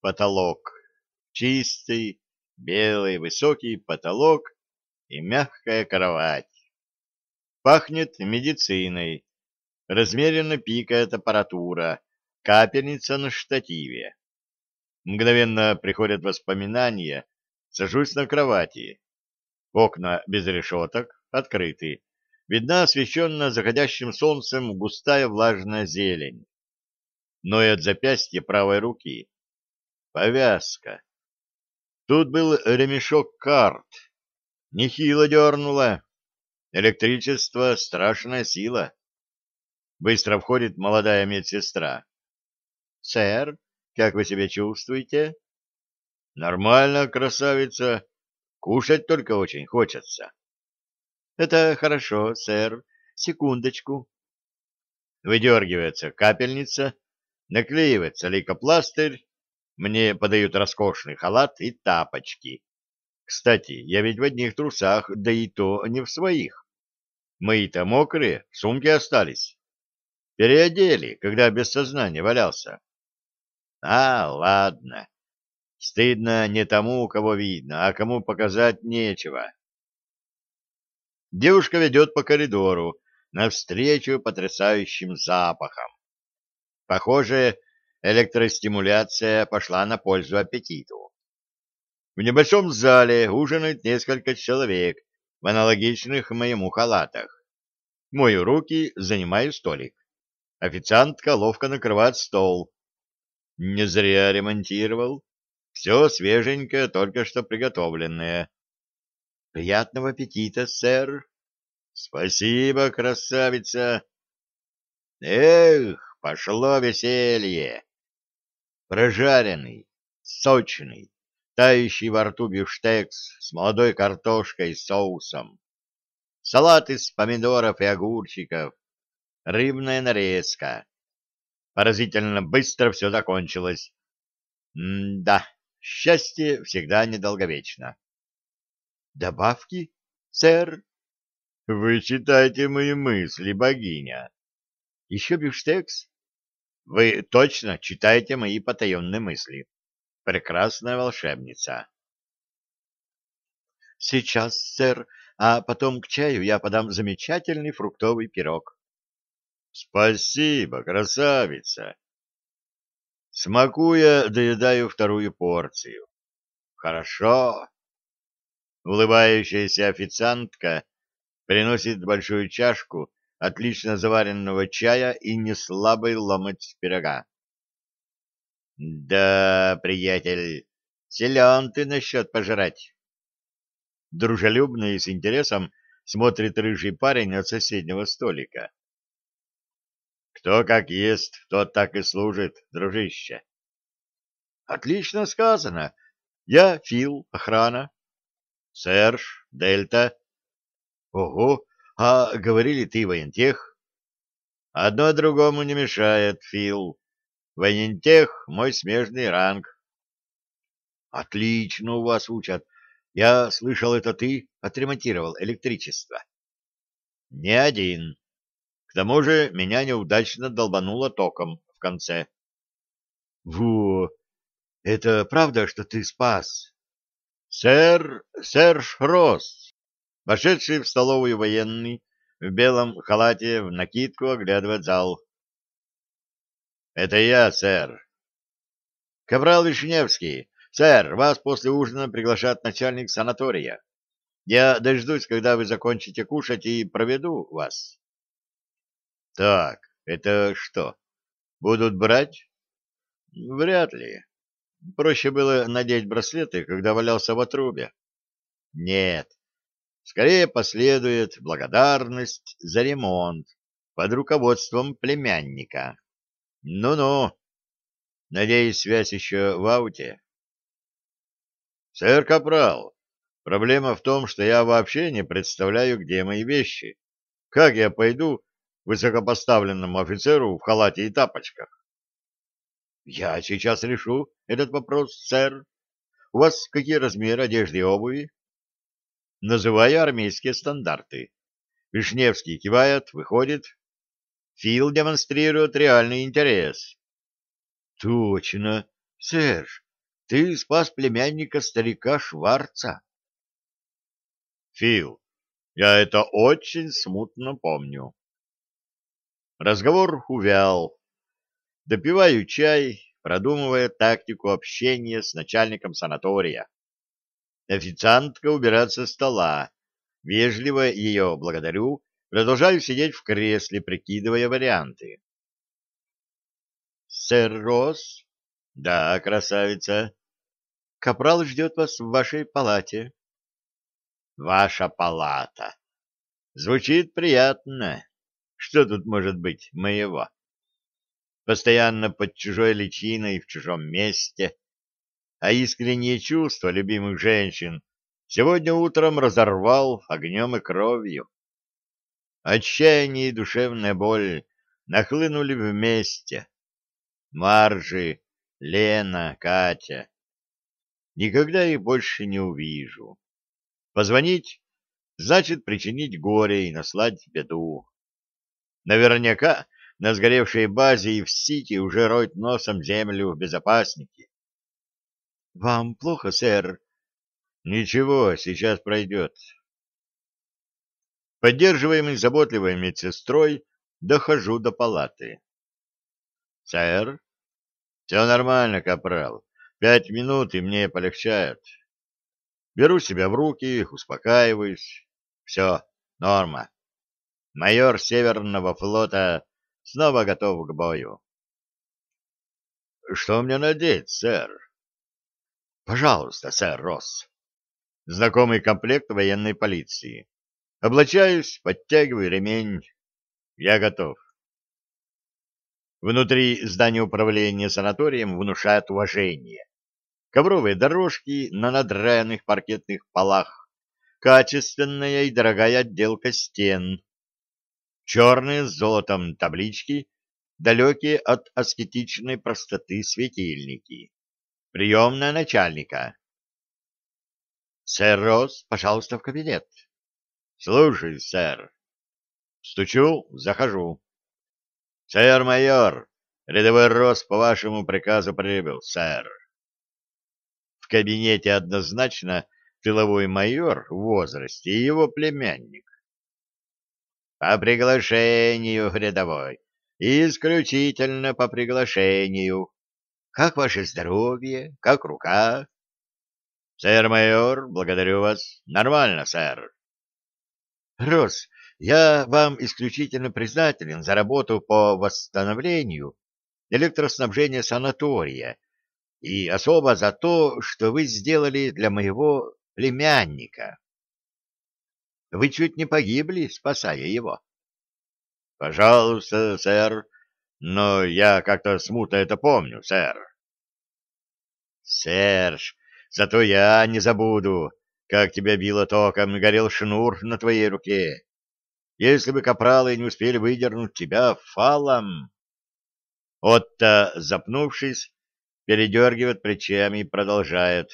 потолок. Чистый, белый, высокий потолок и мягкая кровать. Пахнет медициной. Размеренно пикает аппаратура, капельница на штативе. Мгновенно приходят воспоминания. Сажусь на кровати. Окна без решеток, открыты. Видна освещенная заходящим солнцем густая влажная зелень. Но и от запястья правой руки. Повязка. Тут был ремешок карт. Нехило дернуло. Электричество — страшная сила. Быстро входит молодая медсестра. — Сэр, как вы себя чувствуете? — Нормально, красавица. Кушать только очень хочется. — Это хорошо, сэр. Секундочку. Выдергивается капельница, наклеивается лейкопластырь, мне подают роскошный халат и тапочки. Кстати, я ведь в одних трусах, да и то не в своих. Мои-то мокрые, сумки остались. Переодели, когда без сознания валялся. А, ладно. Стыдно не тому, кого видно, а кому показать нечего. Девушка ведет по коридору, навстречу потрясающим запахам. Похоже, электростимуляция пошла на пользу аппетиту. В небольшом зале ужинает несколько человек в аналогичных моему халатах. Мою руки, занимаю столик. Официантка ловко накрывает стол. Не зря ремонтировал. Все свеженькое, только что приготовленное. Приятного аппетита, сэр. Спасибо, красавица. Эх, пошло веселье прожаренный, сочный, тающий во рту бифштекс с молодой картошкой и соусом, салат из помидоров и огурчиков, рыбная нарезка. Поразительно быстро все закончилось. М-да, счастье всегда недолговечно. Добавки, сэр? Вы читаете мои мысли, богиня. Еще бифштекс? Вы точно читаете мои потаенные мысли. Прекрасная волшебница. Сейчас, сэр, а потом к чаю я подам замечательный фруктовый пирог. Спасибо, красавица. Смакуя, доедаю вторую порцию. Хорошо. Улыбающаяся официантка приносит большую чашку отлично заваренного чая и неслабый ломоть пирога. — Да, приятель, силен ты насчет пожрать. Дружелюбно и с интересом смотрит рыжий парень от соседнего столика. — Кто как ест, тот так и служит, дружище. — Отлично сказано. Я Фил, охрана. — Серж, Дельта. — Ого, а говорили, ты воентех? Одно другому не мешает, Фил. Воентех — мой смежный ранг. Отлично у вас учат. Я слышал, это ты отремонтировал электричество. Не один. К тому же меня неудачно долбануло током в конце. Во! Это правда, что ты спас? Сэр, сэр Шрос, Вошедший в столовую военный в белом халате в накидку оглядывает зал. — Это я, сэр. — Капрал Вишневский. Сэр, вас после ужина приглашает начальник санатория. Я дождусь, когда вы закончите кушать, и проведу вас. — Так, это что, будут брать? — Вряд ли. Проще было надеть браслеты, когда валялся в отрубе. — Нет, скорее последует благодарность за ремонт под руководством племянника. Ну-ну. Надеюсь, связь еще в ауте. Сэр Капрал, проблема в том, что я вообще не представляю, где мои вещи. Как я пойду высокопоставленному офицеру в халате и тапочках? Я сейчас решу этот вопрос, сэр. У вас какие размеры одежды и обуви? Называю армейские стандарты. Вишневский кивает, выходит. Фил демонстрирует реальный интерес. Точно, Серж, ты спас племянника старика Шварца. Фил, я это очень смутно помню. Разговор увял. Допиваю чай, продумывая тактику общения с начальником санатория. Официантка убирает со стола. Вежливо ее благодарю, продолжаю сидеть в кресле, прикидывая варианты. «Сэр Росс?» «Да, красавица. Капрал ждет вас в вашей палате». «Ваша палата. Звучит приятно. Что тут может быть моего?» Постоянно под чужой личиной в чужом месте, а искренние чувства любимых женщин сегодня утром разорвал огнем и кровью. Отчаяние и душевная боль нахлынули вместе, Маржи, Лена, Катя. Никогда их больше не увижу. Позвонить значит причинить горе и наслать беду. Наверняка на сгоревшей базе и в Сити уже роют носом землю в безопаснике. — Вам плохо, сэр? — Ничего, сейчас пройдет. Поддерживаемый заботливой медсестрой, дохожу до палаты. «Сэр?» «Все нормально, капрал. Пять минут, и мне полегчает. Беру себя в руки, успокаиваюсь. Все, норма. Майор Северного флота снова готов к бою». «Что мне надеть, сэр?» «Пожалуйста, сэр Росс». Знакомый комплект военной полиции. Облачаюсь, подтягиваю ремень. Я готов. Внутри здания управления санаторием внушают уважение. Ковровые дорожки на надраенных паркетных полах, качественная и дорогая отделка стен, черные с золотом таблички, далекие от аскетичной простоты светильники. Приемная начальника. «Сэр Росс, пожалуйста, в кабинет». «Слушай, сэр». Стучу, захожу. «Сэр майор, рядовой Рос по вашему приказу прибыл, сэр». В кабинете однозначно тыловой майор в возрасте и его племянник. «По приглашению, рядовой, исключительно по приглашению. Как ваше здоровье? Как рука?» «Сэр майор, благодарю вас. Нормально, сэр». «Рос, я вам исключительно признателен за работу по восстановлению электроснабжения санатория и особо за то, что вы сделали для моего племянника. Вы чуть не погибли, спасая его. — Пожалуйста, сэр, но я как-то смутно это помню, сэр. — Серж, зато я не забуду, как тебя било током и горел шнур на твоей руке если бы капралы не успели выдернуть тебя фалом. Отто, запнувшись, передергивает плечами и продолжает.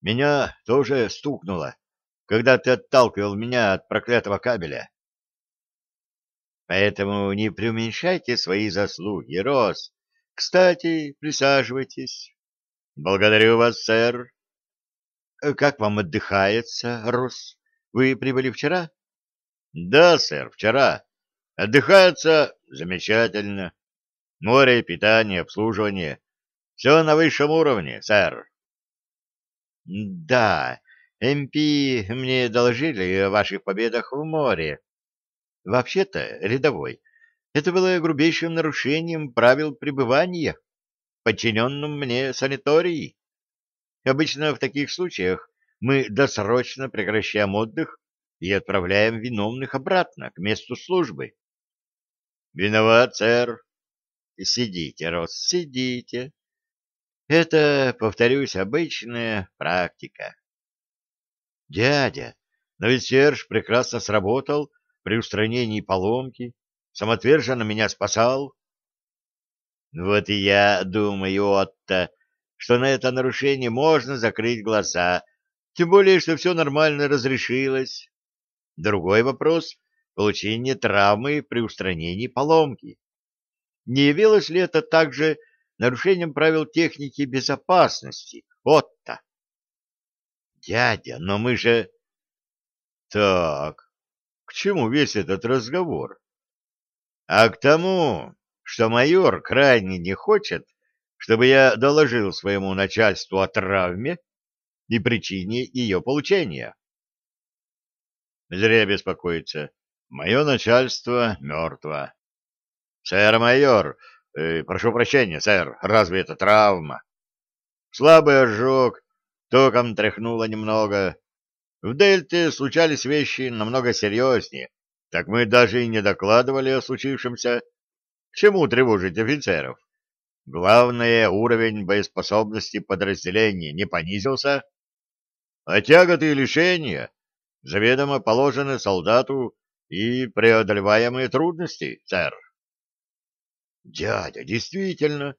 Меня тоже стукнуло, когда ты отталкивал меня от проклятого кабеля. Поэтому не преуменьшайте свои заслуги, Рос. Кстати, присаживайтесь. Благодарю вас, сэр. Как вам отдыхается, Рос? Вы прибыли вчера? — да, сэр, вчера. Отдыхается замечательно. Море, питание, обслуживание. Все на высшем уровне, сэр. Да, МП мне доложили о ваших победах в море. Вообще-то, рядовой, это было грубейшим нарушением правил пребывания, подчиненным мне санатории. Обычно в таких случаях мы досрочно прекращаем отдых и отправляем виновных обратно к месту службы. — Виноват, сэр. — Сидите, Рос, сидите. Это, повторюсь, обычная практика. — Дядя, но ведь Серж прекрасно сработал при устранении поломки, самоотверженно меня спасал. — Вот и я думаю, Отто, что на это нарушение можно закрыть глаза, тем более, что все нормально разрешилось. Другой вопрос — получение травмы при устранении поломки. Не явилось ли это также нарушением правил техники безопасности. Вот-то. Дядя, но мы же... Так, к чему весь этот разговор? А к тому, что майор крайне не хочет, чтобы я доложил своему начальству о травме и причине ее получения. Зря беспокоиться. Мое начальство мертво. Сэр майор, э, прошу прощения, сэр, разве это травма? Слабый ожог, током тряхнуло немного. В Дельте случались вещи намного серьезнее, так мы даже и не докладывали о случившемся. К чему тревожить офицеров? Главное, уровень боеспособности подразделения не понизился, а тяготы и лишения заведомо положены солдату и преодолеваемые трудности, сэр. Дядя, действительно,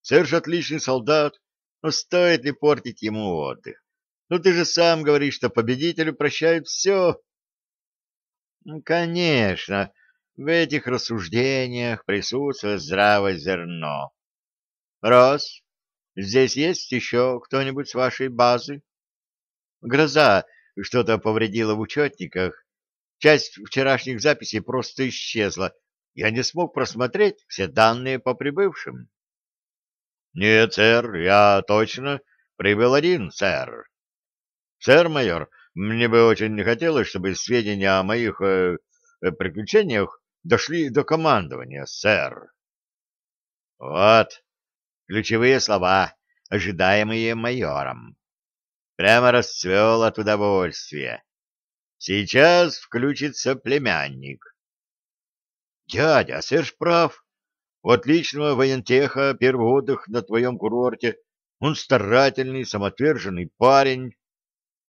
сэр же отличный солдат, но стоит ли портить ему отдых? Ну ты же сам говоришь, что победителю прощают все. Конечно, в этих рассуждениях присутствует здравое зерно. Рос, здесь есть еще кто-нибудь с вашей базы? Гроза что-то повредила в учетниках. Часть вчерашних записей просто исчезла. Я не смог просмотреть все данные по прибывшим. — Нет, сэр, я точно прибыл один, сэр. — Сэр майор, мне бы очень не хотелось, чтобы сведения о моих э, э приключениях дошли до командования, сэр. — Вот, ключевые слова, ожидаемые майором. Прямо расцвел от удовольствия. Сейчас включится племянник. Дядя, а Серж прав. У отличного воентеха первый отдых на твоем курорте. Он старательный, самоотверженный парень.